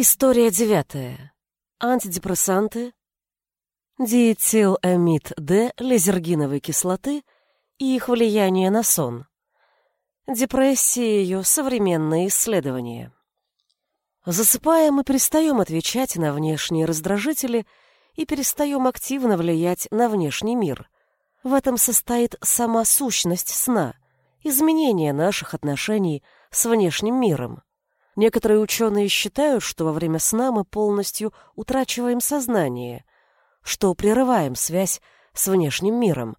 История девятая. Антидепрессанты, диэтиламид Д лизергиновой кислоты и их влияние на сон. Депрессия ее современные исследования. Засыпая, мы перестаем отвечать на внешние раздражители и перестаем активно влиять на внешний мир. В этом состоит сама сущность сна, изменение наших отношений с внешним миром. Некоторые ученые считают, что во время сна мы полностью утрачиваем сознание, что прерываем связь с внешним миром.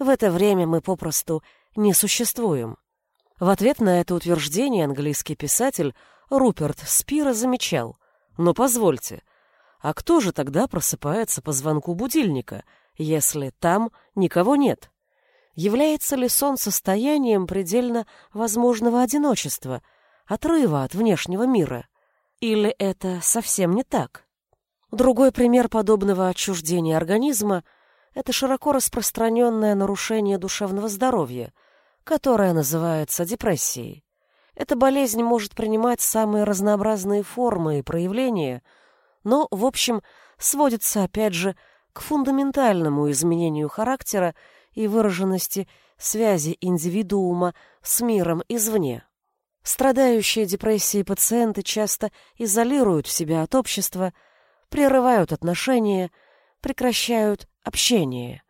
В это время мы попросту не существуем. В ответ на это утверждение английский писатель Руперт Спира замечал, «Но позвольте, а кто же тогда просыпается по звонку будильника, если там никого нет? Является ли сон состоянием предельно возможного одиночества – отрыва от внешнего мира. Или это совсем не так? Другой пример подобного отчуждения организма – это широко распространенное нарушение душевного здоровья, которое называется депрессией. Эта болезнь может принимать самые разнообразные формы и проявления, но, в общем, сводится опять же к фундаментальному изменению характера и выраженности связи индивидуума с миром извне. Страдающие депрессией пациенты часто изолируют себя от общества, прерывают отношения, прекращают общение.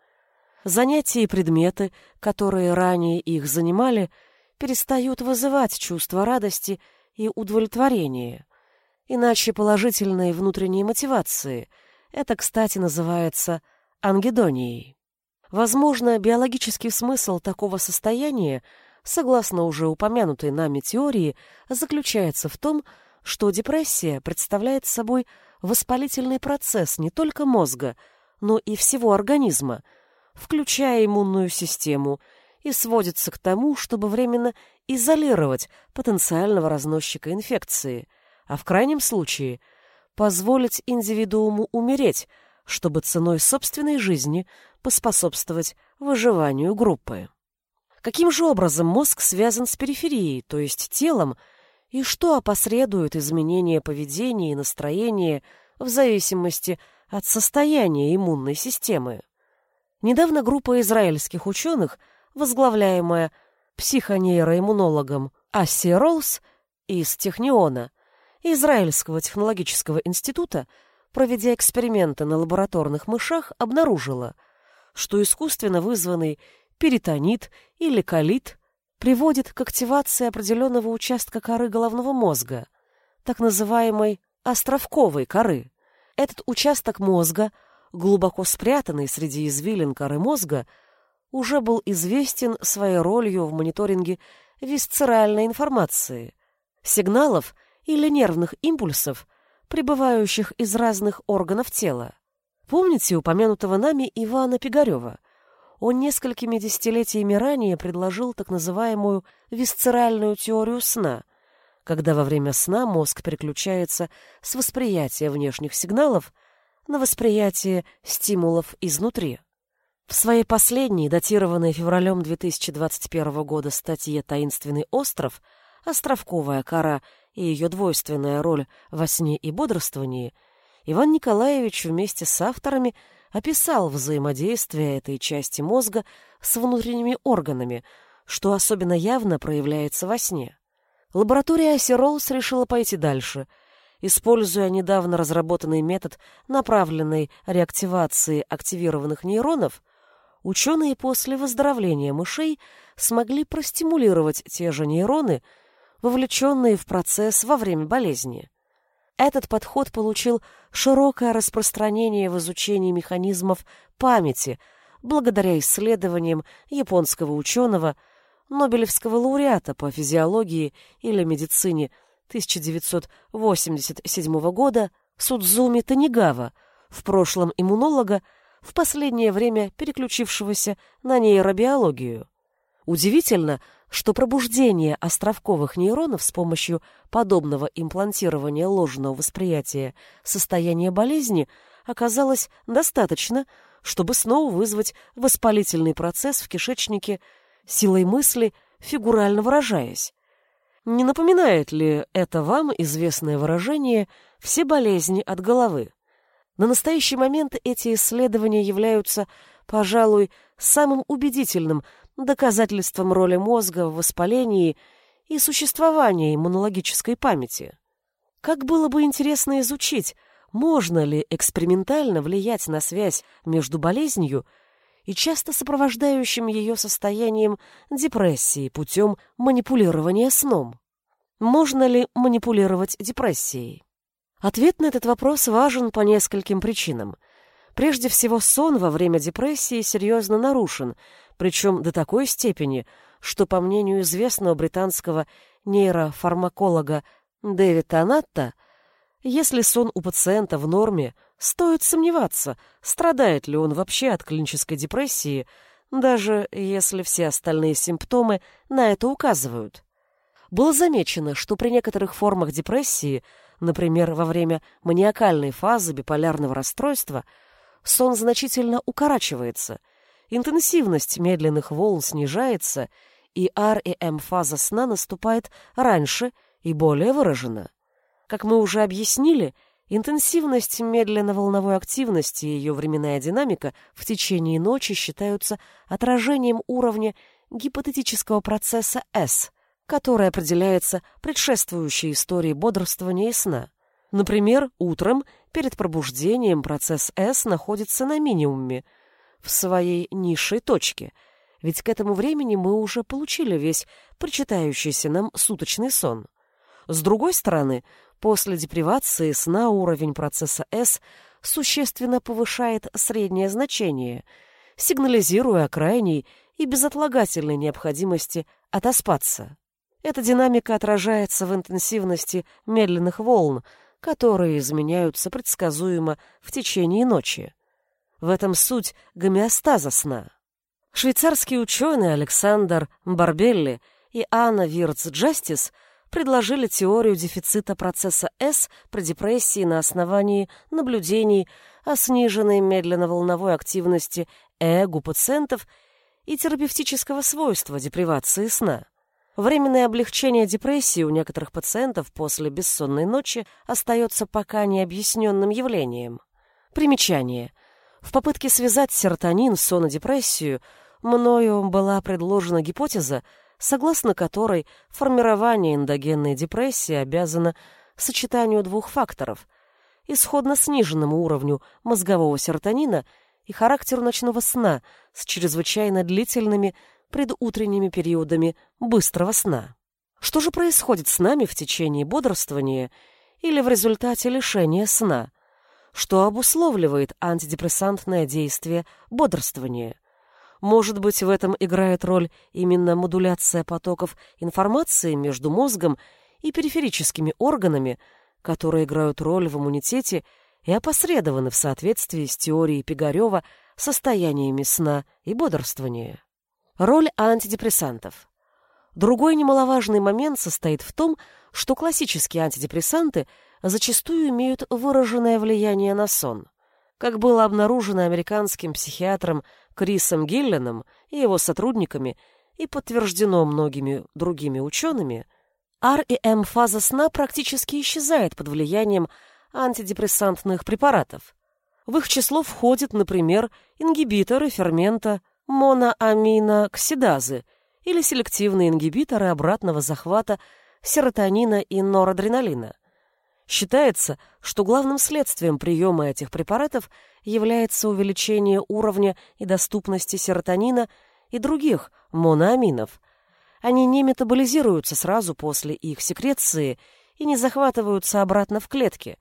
Занятия и предметы, которые ранее их занимали, перестают вызывать чувство радости и удовлетворения. Иначе положительной внутренней мотивации. Это, кстати, называется ангедонией. Возможно, биологический смысл такого состояния – согласно уже упомянутой нами теории, заключается в том, что депрессия представляет собой воспалительный процесс не только мозга, но и всего организма, включая иммунную систему, и сводится к тому, чтобы временно изолировать потенциального разносчика инфекции, а в крайнем случае позволить индивидууму умереть, чтобы ценой собственной жизни поспособствовать выживанию группы. Каким же образом мозг связан с периферией, то есть телом, и что опосредует изменение поведения и настроения в зависимости от состояния иммунной системы? Недавно группа израильских ученых, возглавляемая психонейроиммунологом Асси Роуз из Техниона, Израильского технологического института, проведя эксперименты на лабораторных мышах, обнаружила, что искусственно вызванный перитонит или колит приводит к активации определенного участка коры головного мозга, так называемой островковой коры. Этот участок мозга, глубоко спрятанный среди извилин коры мозга, уже был известен своей ролью в мониторинге висцеральной информации, сигналов или нервных импульсов, прибывающих из разных органов тела. Помните упомянутого нами Ивана Пигарева – он несколькими десятилетиями ранее предложил так называемую висцеральную теорию сна, когда во время сна мозг переключается с восприятия внешних сигналов на восприятие стимулов изнутри. В своей последней, датированной февралем 2021 года статье «Таинственный остров», «Островковая кора и ее двойственная роль во сне и бодрствовании», Иван Николаевич вместе с авторами – описал взаимодействие этой части мозга с внутренними органами, что особенно явно проявляется во сне. Лаборатория Асиролс решила пойти дальше. Используя недавно разработанный метод направленной реактивации активированных нейронов, ученые после выздоровления мышей смогли простимулировать те же нейроны, вовлеченные в процесс во время болезни. Этот подход получил широкое распространение в изучении механизмов памяти благодаря исследованиям японского ученого, Нобелевского лауреата по физиологии или медицине 1987 года Судзуми Танигава, в прошлом иммунолога, в последнее время переключившегося на нейробиологию. Удивительно, что пробуждение островковых нейронов с помощью подобного имплантирования ложного восприятия состояния болезни оказалось достаточно, чтобы снова вызвать воспалительный процесс в кишечнике силой мысли, фигурально выражаясь. Не напоминает ли это вам известное выражение «все болезни от головы»? На настоящий момент эти исследования являются, пожалуй, самым убедительным доказательством роли мозга в воспалении и существовании иммунологической памяти. Как было бы интересно изучить, можно ли экспериментально влиять на связь между болезнью и часто сопровождающим ее состоянием депрессии путем манипулирования сном. Можно ли манипулировать депрессией? Ответ на этот вопрос важен по нескольким причинам. Прежде всего, сон во время депрессии серьезно нарушен, причем до такой степени, что, по мнению известного британского нейрофармаколога Дэвида Анатта, если сон у пациента в норме, стоит сомневаться, страдает ли он вообще от клинической депрессии, даже если все остальные симптомы на это указывают. Было замечено, что при некоторых формах депрессии, например, во время маниакальной фазы биполярного расстройства, сон значительно укорачивается, интенсивность медленных волн снижается, и REM-фаза сна наступает раньше и более выраженно. Как мы уже объяснили, интенсивность медленно-волновой активности и ее временная динамика в течение ночи считаются отражением уровня гипотетического процесса S, который определяется предшествующей историей бодрствования и сна. Например, утром перед пробуждением процесс S находится на минимуме, в своей низшей точке, ведь к этому времени мы уже получили весь причитающийся нам суточный сон. С другой стороны, После депривации сна уровень процесса S существенно повышает среднее значение, сигнализируя о крайней и безотлагательной необходимости отоспаться. Эта динамика отражается в интенсивности медленных волн, которые изменяются предсказуемо в течение ночи. В этом суть гомеостаза сна. Швейцарские ученые Александр Барбелли и Анна Вирц-Джастис – предложили теорию дефицита процесса С при депрессии на основании наблюдений о сниженной медленно-волновой активности ЭГ у пациентов и терапевтического свойства депривации сна. Временное облегчение депрессии у некоторых пациентов после бессонной ночи остается пока необъясненным явлением. Примечание. В попытке связать серотонин, сон и депрессию мною была предложена гипотеза, согласно которой формирование эндогенной депрессии обязано сочетанию двух факторов – исходно сниженному уровню мозгового серотонина и характеру ночного сна с чрезвычайно длительными предутренними периодами быстрого сна. Что же происходит с нами в течение бодрствования или в результате лишения сна? Что обусловливает антидепрессантное действие бодрствования? Может быть, в этом играет роль именно модуляция потоков информации между мозгом и периферическими органами, которые играют роль в иммунитете и опосредованы в соответствии с теорией Пигарева состояниями сна и бодрствования. Роль антидепрессантов. Другой немаловажный момент состоит в том, что классические антидепрессанты зачастую имеют выраженное влияние на сон. Как было обнаружено американским психиатром Крисом Гилленом и его сотрудниками и подтверждено многими другими учеными, REM-фаза сна практически исчезает под влиянием антидепрессантных препаратов. В их число входят, например, ингибиторы фермента моноаминоксидазы или селективные ингибиторы обратного захвата серотонина и норадреналина. Считается, что главным следствием приема этих препаратов является увеличение уровня и доступности серотонина и других моноаминов. Они не метаболизируются сразу после их секреции и не захватываются обратно в клетки,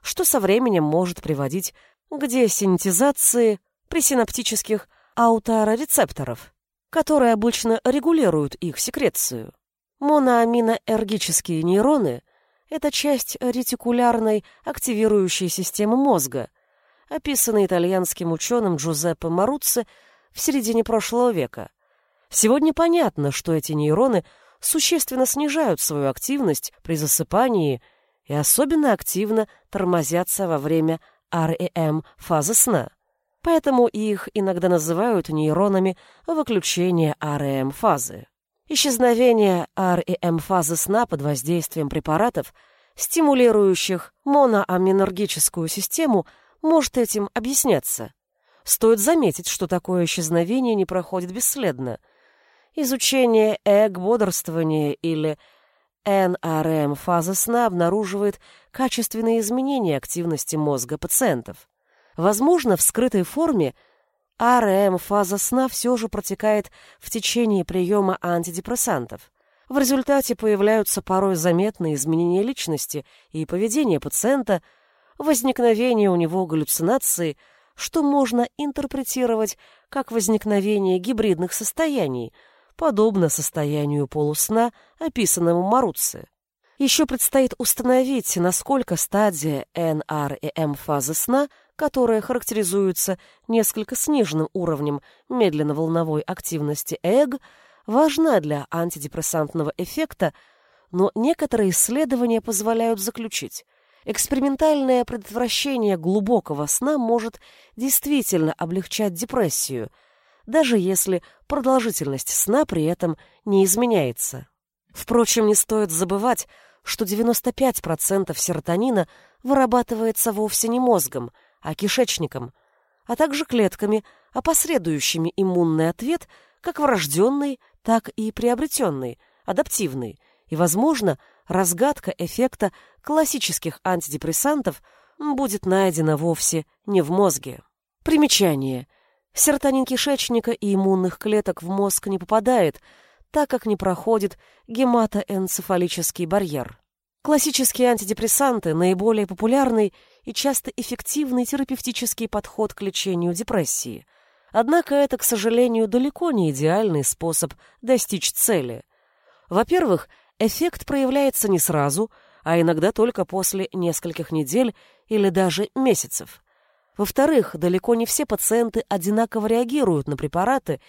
что со временем может приводить к десинтезации пресинаптических ауторецепторов, которые обычно регулируют их секрецию. Моноаминоэргические нейроны – это часть ретикулярной активирующей системы мозга, описанной итальянским ученым Джузеппе Маруцци в середине прошлого века. Сегодня понятно, что эти нейроны существенно снижают свою активность при засыпании и особенно активно тормозятся во время REM фазы сна. Поэтому их иногда называют нейронами выключения REM фазы. Исчезновение REM-фазы сна под воздействием препаратов, стимулирующих моноаминергическую систему, может этим объясняться. Стоит заметить, что такое исчезновение не проходит бесследно. Изучение эг-бодрствования или НРМ фазы сна обнаруживает качественные изменения активности мозга пациентов. Возможно, в скрытой форме АРМ-фаза сна все же протекает в течение приема антидепрессантов. В результате появляются порой заметные изменения личности и поведения пациента, возникновение у него галлюцинации, что можно интерпретировать как возникновение гибридных состояний, подобно состоянию полусна, описанному Маруцци. Еще предстоит установить, насколько стадия НР фазы сна – которая характеризуется несколько сниженным уровнем медленно-волновой активности ЭГ, важна для антидепрессантного эффекта, но некоторые исследования позволяют заключить, экспериментальное предотвращение глубокого сна может действительно облегчать депрессию, даже если продолжительность сна при этом не изменяется. Впрочем, не стоит забывать, что 95% серотонина вырабатывается вовсе не мозгом – а кишечником, а также клетками, опосредующими иммунный ответ как врожденный, так и приобретенный, адаптивный, и, возможно, разгадка эффекта классических антидепрессантов будет найдена вовсе не в мозге. Примечание. Серотонин кишечника и иммунных клеток в мозг не попадает, так как не проходит гематоэнцефалический барьер. Классические антидепрессанты – наиболее популярный и часто эффективный терапевтический подход к лечению депрессии. Однако это, к сожалению, далеко не идеальный способ достичь цели. Во-первых, эффект проявляется не сразу, а иногда только после нескольких недель или даже месяцев. Во-вторых, далеко не все пациенты одинаково реагируют на препараты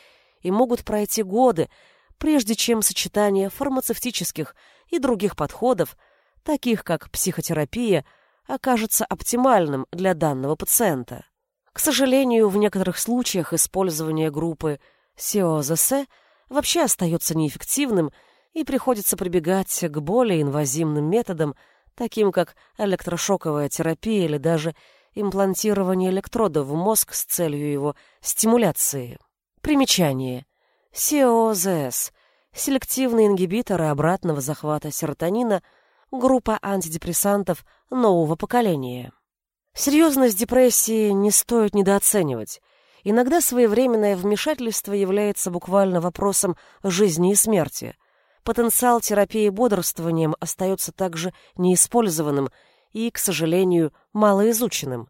и могут пройти годы, прежде чем сочетание фармацевтических и других подходов – таких как психотерапия, окажется оптимальным для данного пациента. К сожалению, в некоторых случаях использование группы СИОЗС вообще остается неэффективным и приходится прибегать к более инвазивным методам, таким как электрошоковая терапия или даже имплантирование электродов в мозг с целью его стимуляции. Примечание. СИОЗС – селективные ингибиторы обратного захвата серотонина – группа антидепрессантов нового поколения. Серьезность депрессии не стоит недооценивать. Иногда своевременное вмешательство является буквально вопросом жизни и смерти. Потенциал терапии бодрствованием остается также неиспользованным и, к сожалению, малоизученным.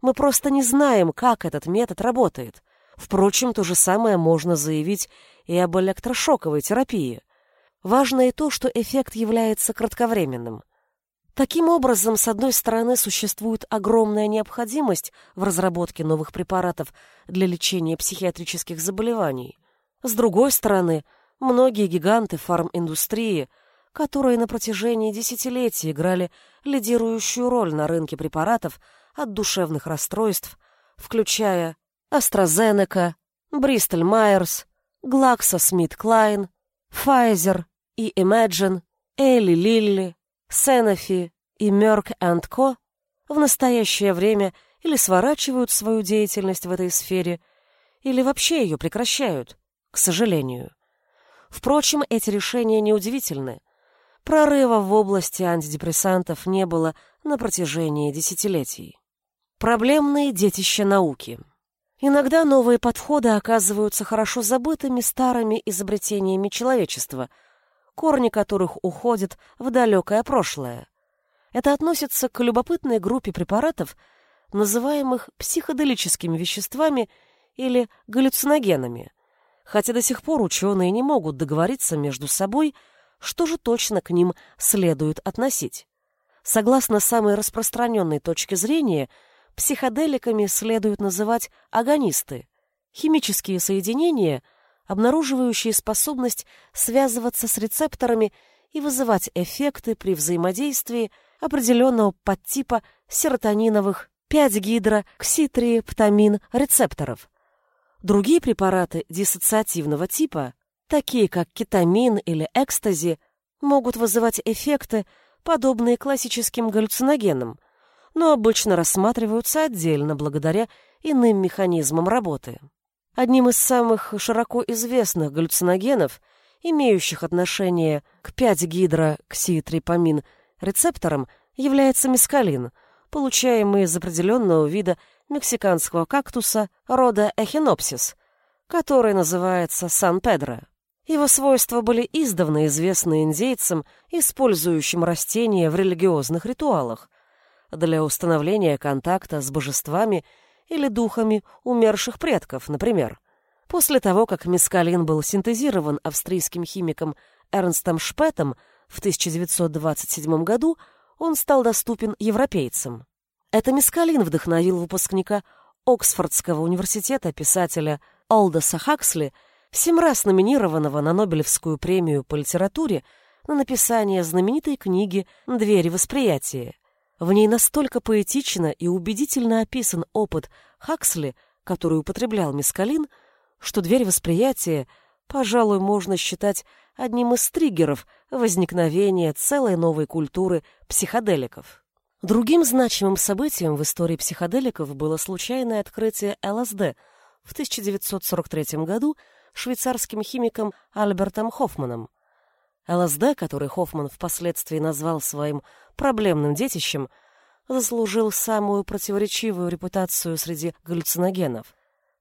Мы просто не знаем, как этот метод работает. Впрочем, то же самое можно заявить и об электрошоковой терапии. Важно и то, что эффект является кратковременным. Таким образом, с одной стороны, существует огромная необходимость в разработке новых препаратов для лечения психиатрических заболеваний. С другой стороны, многие гиганты фарминдустрии, которые на протяжении десятилетий играли лидирующую роль на рынке препаратов от душевных расстройств, включая AstraZeneca, Bristol Myers, GlaxoSmithKline, Pfizer и Imagine, Элли Лилли, Sanofi и Merck Co. в настоящее время или сворачивают свою деятельность в этой сфере, или вообще ее прекращают, к сожалению. Впрочем, эти решения неудивительны. Прорыва в области антидепрессантов не было на протяжении десятилетий. Проблемные детища науки. Иногда новые подходы оказываются хорошо забытыми старыми изобретениями человечества, корни которых уходят в далекое прошлое. Это относится к любопытной группе препаратов, называемых психоделическими веществами или галлюциногенами, хотя до сих пор ученые не могут договориться между собой, что же точно к ним следует относить. Согласно самой распространенной точке зрения – Психоделиками следует называть агонисты, химические соединения, обнаруживающие способность связываться с рецепторами и вызывать эффекты при взаимодействии определенного подтипа серотониновых 5-гидрокситриптамин рецепторов. Другие препараты диссоциативного типа такие как кетамин или экстази, могут вызывать эффекты, подобные классическим галлюциногенам, но обычно рассматриваются отдельно благодаря иным механизмам работы. Одним из самых широко известных галлюциногенов, имеющих отношение к 5-гидрокситрипамин рецепторам, является мескалин, получаемый из определенного вида мексиканского кактуса рода эхинопсис, который называется Сан-Педро. Его свойства были издавна известны индейцам, использующим растения в религиозных ритуалах, для установления контакта с божествами или духами умерших предков, например. После того, как мескалин был синтезирован австрийским химиком Эрнстом Шпетом в 1927 году, он стал доступен европейцам. Это мескалин вдохновил выпускника Оксфордского университета писателя Алдоса Хаксли – семь раз номинированного на Нобелевскую премию по литературе на написание знаменитой книги «Двери восприятия». В ней настолько поэтично и убедительно описан опыт Хаксли, который употреблял мискалин, что «Дверь восприятия» пожалуй, можно считать одним из триггеров возникновения целой новой культуры психоделиков. Другим значимым событием в истории психоделиков было случайное открытие ЛСД в 1943 году швейцарским химиком Альбертом Хоффманом. ЛСД, который Хоффман впоследствии назвал своим проблемным детищем, заслужил самую противоречивую репутацию среди галлюциногенов.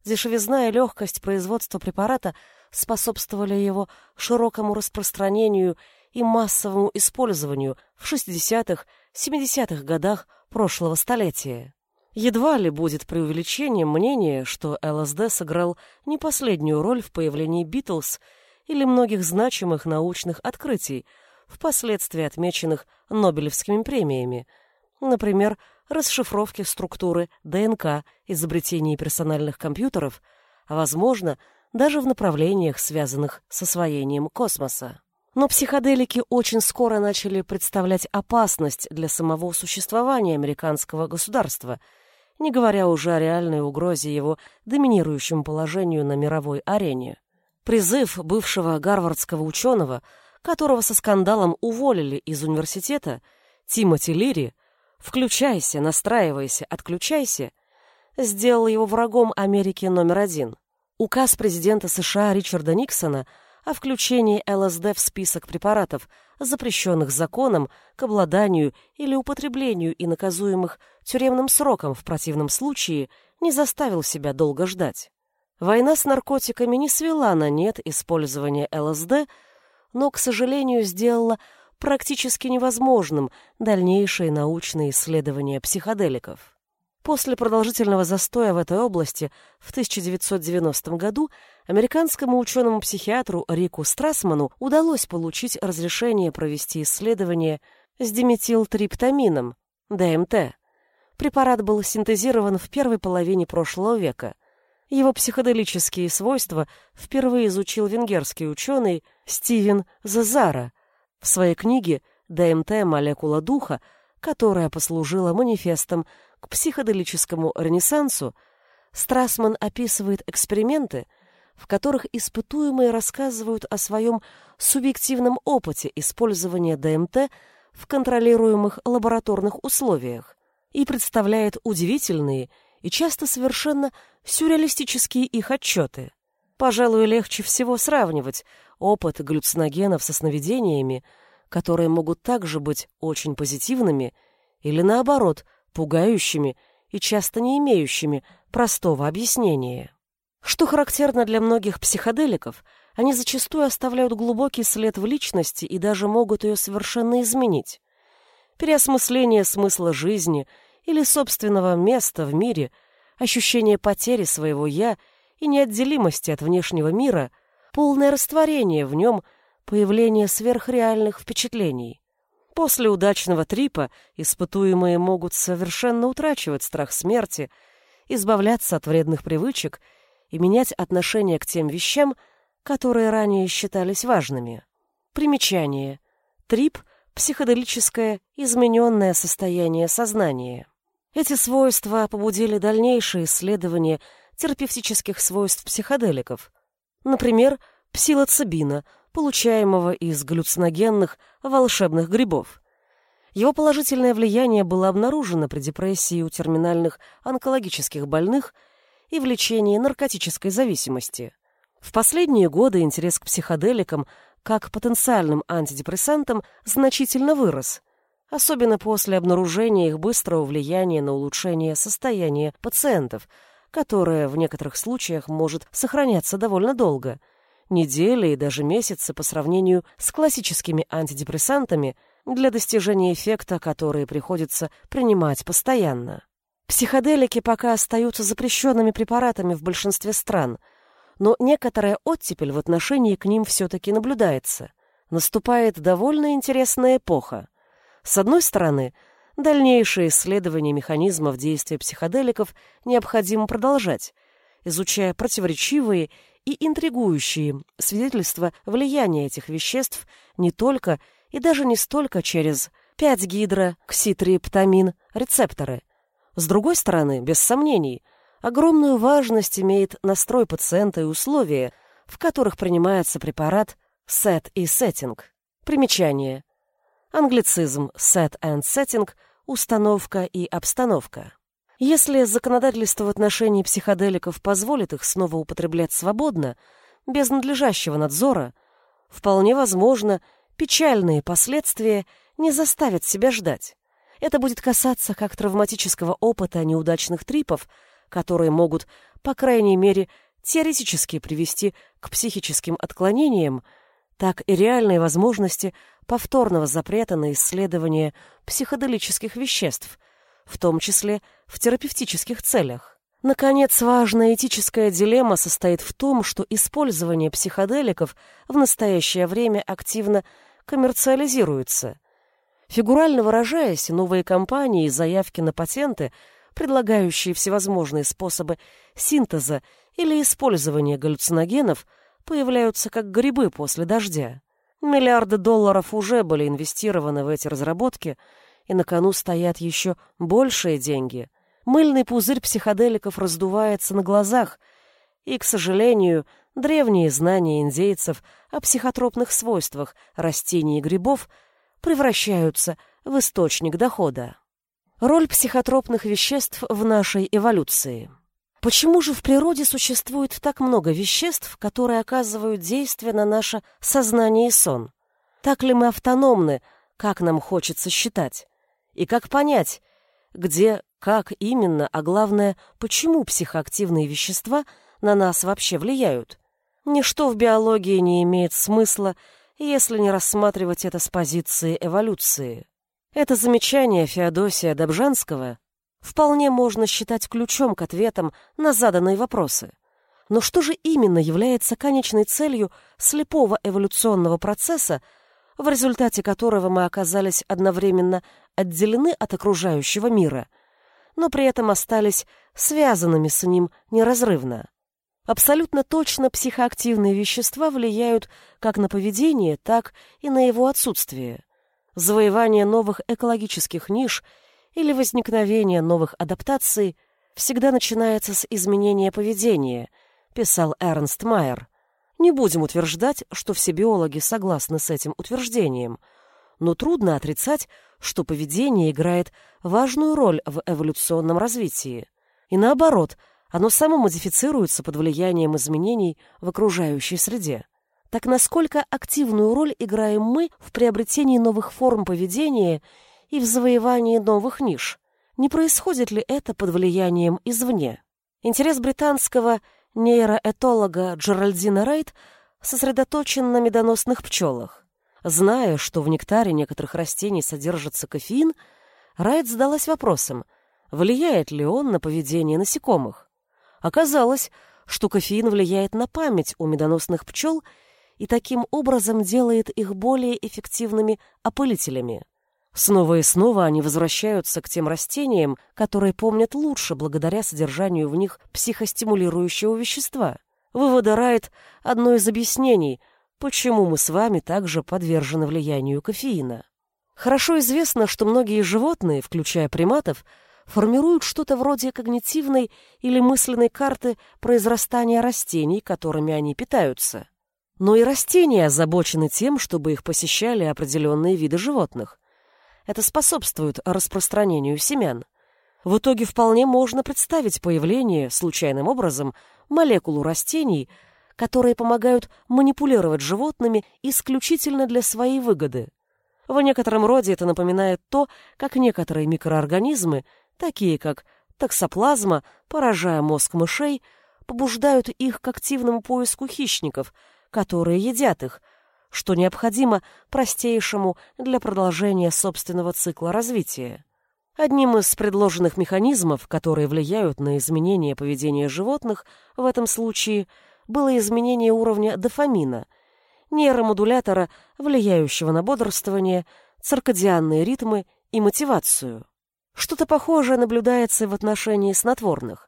Дешевизна и легкость производства препарата способствовали его широкому распространению и массовому использованию в 60-х, 70-х годах прошлого столетия. Едва ли будет преувеличением мнение, что ЛСД сыграл не последнюю роль в появлении Битлз или многих значимых научных открытий, впоследствии отмеченных Нобелевскими премиями, например, расшифровки структуры ДНК, изобретении персональных компьютеров, а, возможно, даже в направлениях, связанных с освоением космоса. Но психоделики очень скоро начали представлять опасность для самого существования американского государства – не говоря уже о реальной угрозе его доминирующему положению на мировой арене. Призыв бывшего гарвардского ученого, которого со скандалом уволили из университета, Тимоти Лири, «Включайся, настраивайся, отключайся», сделал его врагом Америки номер один. Указ президента США Ричарда Никсона о включении ЛСД в список препаратов, запрещенных законом к обладанию или употреблению и наказуемых тюремным сроком в противном случае, не заставил себя долго ждать. Война с наркотиками не свела на нет использование ЛСД, но, к сожалению, сделала практически невозможным дальнейшие научные исследования психоделиков. После продолжительного застоя в этой области в 1990 году американскому ученому-психиатру Рику Страсману удалось получить разрешение провести исследование с диметилтриптамином, ДМТ. Препарат был синтезирован в первой половине прошлого века. Его психоделические свойства впервые изучил венгерский ученый Стивен Зазара в своей книге «ДМТ. Молекула духа», которая послужила манифестом к психоделическому ренессансу, Страсман описывает эксперименты, в которых испытуемые рассказывают о своем субъективном опыте использования ДМТ в контролируемых лабораторных условиях и представляет удивительные и часто совершенно сюрреалистические их отчеты. Пожалуй, легче всего сравнивать опыт галлюциногенов со сновидениями, которые могут также быть очень позитивными или, наоборот, пугающими и часто не имеющими простого объяснения. Что характерно для многих психоделиков, они зачастую оставляют глубокий след в личности и даже могут ее совершенно изменить. Переосмысление смысла жизни – или собственного места в мире, ощущение потери своего «я» и неотделимости от внешнего мира, полное растворение в нем, появление сверхреальных впечатлений. После удачного трипа испытуемые могут совершенно утрачивать страх смерти, избавляться от вредных привычек и менять отношение к тем вещам, которые ранее считались важными. Примечание. Трип – психоделическое измененное состояние сознания. Эти свойства побудили дальнейшие исследования терапевтических свойств психоделиков. Например, псилоцибина, получаемого из галлюциногенных волшебных грибов. Его положительное влияние было обнаружено при депрессии у терминальных онкологических больных и в лечении наркотической зависимости. В последние годы интерес к психоделикам как потенциальным антидепрессантам значительно вырос, особенно после обнаружения их быстрого влияния на улучшение состояния пациентов, которое в некоторых случаях может сохраняться довольно долго – недели и даже месяцы по сравнению с классическими антидепрессантами для достижения эффекта, который приходится принимать постоянно. Психоделики пока остаются запрещенными препаратами в большинстве стран, но некоторая оттепель в отношении к ним все-таки наблюдается. Наступает довольно интересная эпоха. С одной стороны, дальнейшие исследования механизмов действия психоделиков необходимо продолжать, изучая противоречивые и интригующие свидетельства влияния этих веществ не только и даже не столько через 5-гидрокситриптамин рецепторы. С другой стороны, без сомнений, огромную важность имеет настрой пациента и условия, в которых принимается препарат set и setting. Примечание. Англицизм set and setting – установка и обстановка. Если законодательство в отношении психоделиков позволит их снова употреблять свободно, без надлежащего надзора, вполне возможно, печальные последствия не заставят себя ждать. Это будет касаться как травматического опыта неудачных трипов, которые могут, по крайней мере, теоретически привести к психическим отклонениям, так и реальной возможности повторного запрета на исследование психоделических веществ, в том числе в терапевтических целях. Наконец, важная этическая дилемма состоит в том, что использование психоделиков в настоящее время активно коммерциализируется. Фигурально выражаясь, новые компании и заявки на патенты, предлагающие всевозможные способы синтеза или использования галлюциногенов, появляются как грибы после дождя. Миллиарды долларов уже были инвестированы в эти разработки – и на кону стоят еще большие деньги. Мыльный пузырь психоделиков раздувается на глазах, и, к сожалению, древние знания индейцев о психотропных свойствах растений и грибов превращаются в источник дохода. Роль психотропных веществ в нашей эволюции. Почему же в природе существует так много веществ, которые оказывают действие на наше сознание и сон? Так ли мы автономны, как нам хочется считать? И как понять, где, как именно, а главное, почему психоактивные вещества на нас вообще влияют? Ничто в биологии не имеет смысла, если не рассматривать это с позиции эволюции. Это замечание Феодосия Добжанского вполне можно считать ключом к ответам на заданные вопросы. Но что же именно является конечной целью слепого эволюционного процесса, в результате которого мы оказались одновременно отделены от окружающего мира, но при этом остались связанными с ним неразрывно. Абсолютно точно психоактивные вещества влияют как на поведение, так и на его отсутствие. Завоевание новых экологических ниш или возникновение новых адаптаций всегда начинается с изменения поведения, писал Эрнст Майер. Не будем утверждать, что все биологи согласны с этим утверждением, но трудно отрицать, что поведение играет важную роль в эволюционном развитии. И наоборот, оно само модифицируется под влиянием изменений в окружающей среде. Так насколько активную роль играем мы в приобретении новых форм поведения и в завоевании новых ниш? Не происходит ли это под влиянием извне? Интерес британского нейроэтолога Джеральдина Райт сосредоточен на медоносных пчелах. Зная, что в нектаре некоторых растений содержится кофеин, Райт задалась вопросом, влияет ли он на поведение насекомых. Оказалось, что кофеин влияет на память у медоносных пчел и таким образом делает их более эффективными опылителями. Снова и снова они возвращаются к тем растениям, которые помнят лучше благодаря содержанию в них психостимулирующего вещества. Выводы Райт – одно из объяснений, почему мы с вами также подвержены влиянию кофеина. Хорошо известно, что многие животные, включая приматов, формируют что-то вроде когнитивной или мысленной карты произрастания растений, которыми они питаются. Но и растения озабочены тем, чтобы их посещали определенные виды животных. Это способствует распространению семян. В итоге вполне можно представить появление, случайным образом, молекул растений, которые помогают манипулировать животными исключительно для своей выгоды. В некотором роде это напоминает то, как некоторые микроорганизмы, такие как токсоплазма, поражая мозг мышей, побуждают их к активному поиску хищников, которые едят их, что необходимо простейшему для продолжения собственного цикла развития. Одним из предложенных механизмов, которые влияют на изменение поведения животных, в этом случае было изменение уровня дофамина, нейромодулятора, влияющего на бодрствование, циркадианные ритмы и мотивацию. Что-то похожее наблюдается в отношении снотворных.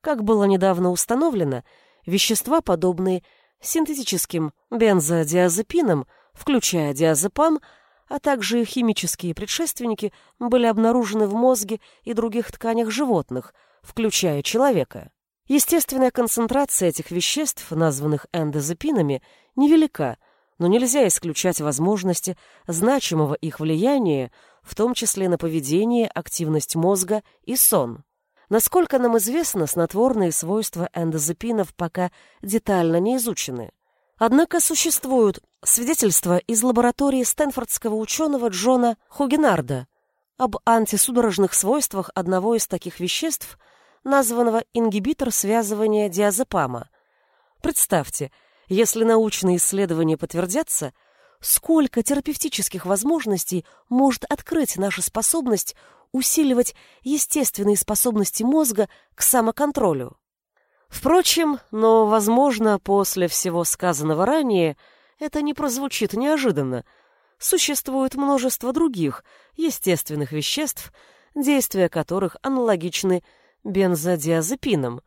Как было недавно установлено, вещества, подобные синтетическим бензодиазепинам, включая диазепам, а также химические предшественники, были обнаружены в мозге и других тканях животных, включая человека. Естественная концентрация этих веществ, названных эндозепинами, невелика, но нельзя исключать возможности значимого их влияния, в том числе на поведение, активность мозга и сон. Насколько нам известно, снотворные свойства эндозепинов пока детально не изучены. Однако существуют свидетельства из лаборатории стэнфордского ученого Джона Хугенарда об антисудорожных свойствах одного из таких веществ, названного ингибитор связывания диазепама. Представьте, если научные исследования подтвердятся, сколько терапевтических возможностей может открыть наша способность усиливать естественные способности мозга к самоконтролю. Впрочем, но, возможно, после всего сказанного ранее, это не прозвучит неожиданно. Существует множество других естественных веществ, действия которых аналогичны бензодиазепинам.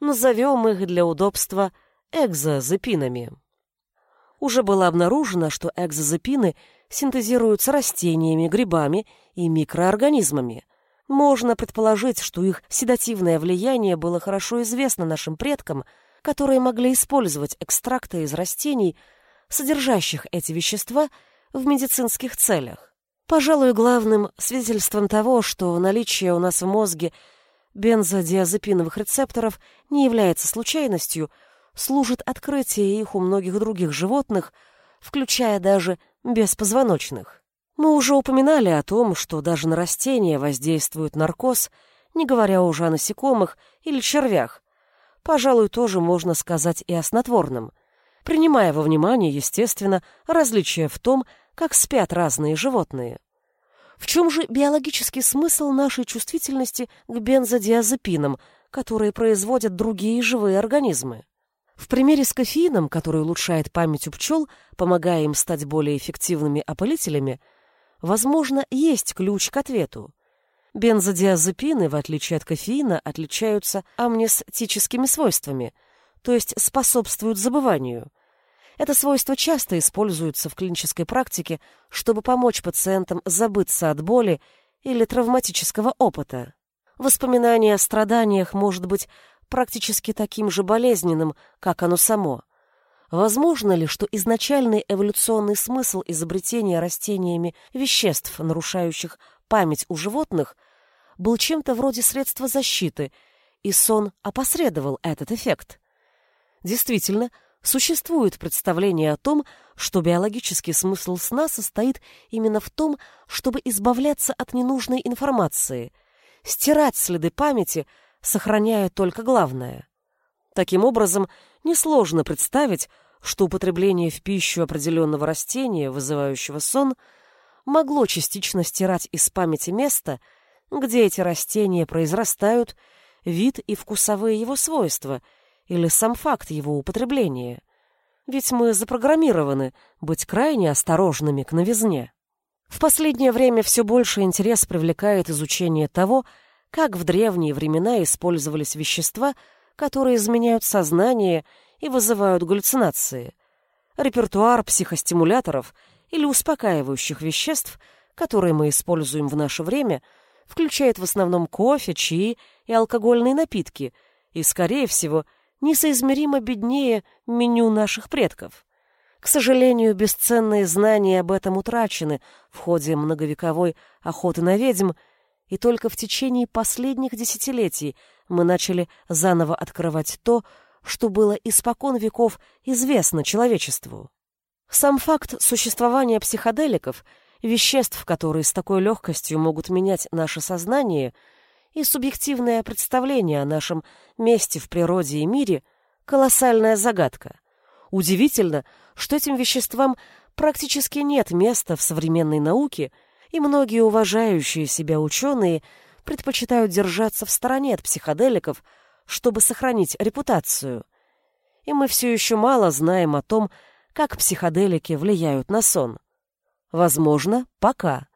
Назовем их для удобства экзозепинами. Уже было обнаружено, что экзозепины синтезируются растениями, грибами и микроорганизмами. Можно предположить, что их седативное влияние было хорошо известно нашим предкам, которые могли использовать экстракты из растений, содержащих эти вещества, в медицинских целях. Пожалуй, главным свидетельством того, что наличие у нас в мозге бензодиазепиновых рецепторов не является случайностью, служит открытие их у многих других животных, включая даже беспозвоночных. Мы уже упоминали о том, что даже на растения воздействует наркоз, не говоря уже о насекомых или червях. Пожалуй, тоже можно сказать и о снотворном, принимая во внимание, естественно, различия в том, как спят разные животные. В чем же биологический смысл нашей чувствительности к бензодиазепинам, которые производят другие живые организмы? В примере с кофеином, который улучшает память у пчел, помогая им стать более эффективными опылителями, возможно, есть ключ к ответу. Бензодиазепины, в отличие от кофеина, отличаются амнестическими свойствами, то есть способствуют забыванию. Это свойство часто используется в клинической практике, чтобы помочь пациентам забыться от боли или травматического опыта. Воспоминание о страданиях может быть практически таким же болезненным, как оно само. Возможно ли, что изначальный эволюционный смысл изобретения растениями веществ, нарушающих память у животных, был чем-то вроде средства защиты, и сон опосредовал этот эффект? Действительно, существует представление о том, что биологический смысл сна состоит именно в том, чтобы избавляться от ненужной информации, стирать следы памяти – сохраняя только главное. Таким образом, несложно представить, что употребление в пищу определенного растения, вызывающего сон, могло частично стирать из памяти место, где эти растения произрастают, вид и вкусовые его свойства или сам факт его употребления. Ведь мы запрограммированы быть крайне осторожными к новизне. В последнее время все больше интерес привлекает изучение того, как в древние времена использовались вещества, которые изменяют сознание и вызывают галлюцинации. Репертуар психостимуляторов или успокаивающих веществ, которые мы используем в наше время, включает в основном кофе, чаи и алкогольные напитки, и, скорее всего, несоизмеримо беднее меню наших предков. К сожалению, бесценные знания об этом утрачены в ходе многовековой охоты на ведьм, и только в течение последних десятилетий мы начали заново открывать то, что было испокон веков известно человечеству. Сам факт существования психоделиков, веществ, которые с такой легкостью могут менять наше сознание, и субъективное представление о нашем месте в природе и мире – колоссальная загадка. Удивительно, что этим веществам практически нет места в современной науке, и многие уважающие себя ученые предпочитают держаться в стороне от психоделиков, чтобы сохранить репутацию. И мы все еще мало знаем о том, как психоделики влияют на сон. Возможно, пока.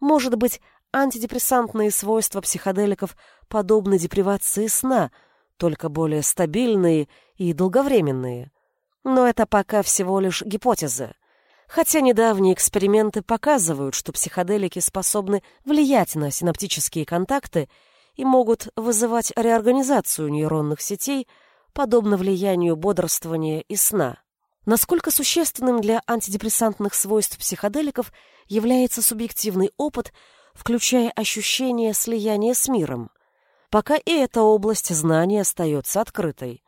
Может быть, антидепрессантные свойства психоделиков подобны депривации сна, только более стабильные и долговременные. Но это пока всего лишь гипотеза. Хотя недавние эксперименты показывают, что психоделики способны влиять на синаптические контакты и могут вызывать реорганизацию нейронных сетей, подобно влиянию бодрствования и сна. Насколько существенным для антидепрессантных свойств психоделиков является субъективный опыт, включая ощущение слияния с миром? Пока и эта область знания остается открытой.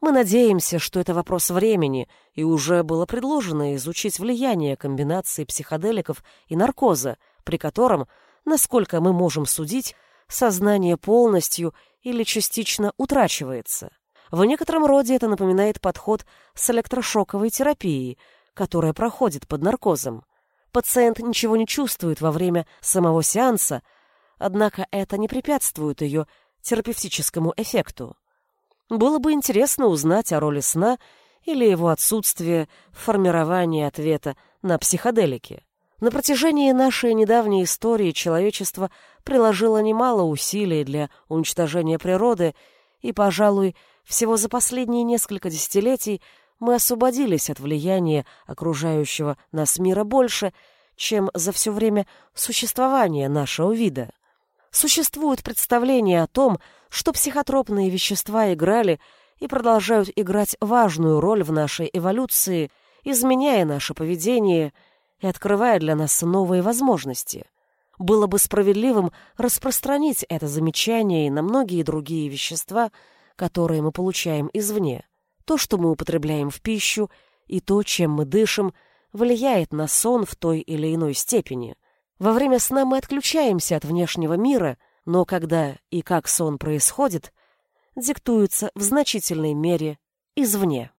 Мы надеемся, что это вопрос времени, и уже было предложено изучить влияние комбинации психоделиков и наркоза, при котором, насколько мы можем судить, сознание полностью или частично утрачивается. В некотором роде это напоминает подход с электрошоковой терапией, которая проходит под наркозом. Пациент ничего не чувствует во время самого сеанса, однако это не препятствует ее терапевтическому эффекту. Было бы интересно узнать о роли сна или его отсутствии в формировании ответа на психоделики. На протяжении нашей недавней истории человечество приложило немало усилий для уничтожения природы, и, пожалуй, всего за последние несколько десятилетий мы освободились от влияния окружающего нас мира больше, чем за все время существования нашего вида. Существует представление о том, что психотропные вещества играли и продолжают играть важную роль в нашей эволюции, изменяя наше поведение и открывая для нас новые возможности. Было бы справедливым распространить это замечание и на многие другие вещества – которые мы получаем извне. То, что мы употребляем в пищу, и то, чем мы дышим, влияет на сон в той или иной степени. Во время сна мы отключаемся от внешнего мира, но когда и как сон происходит, диктуется в значительной мере извне.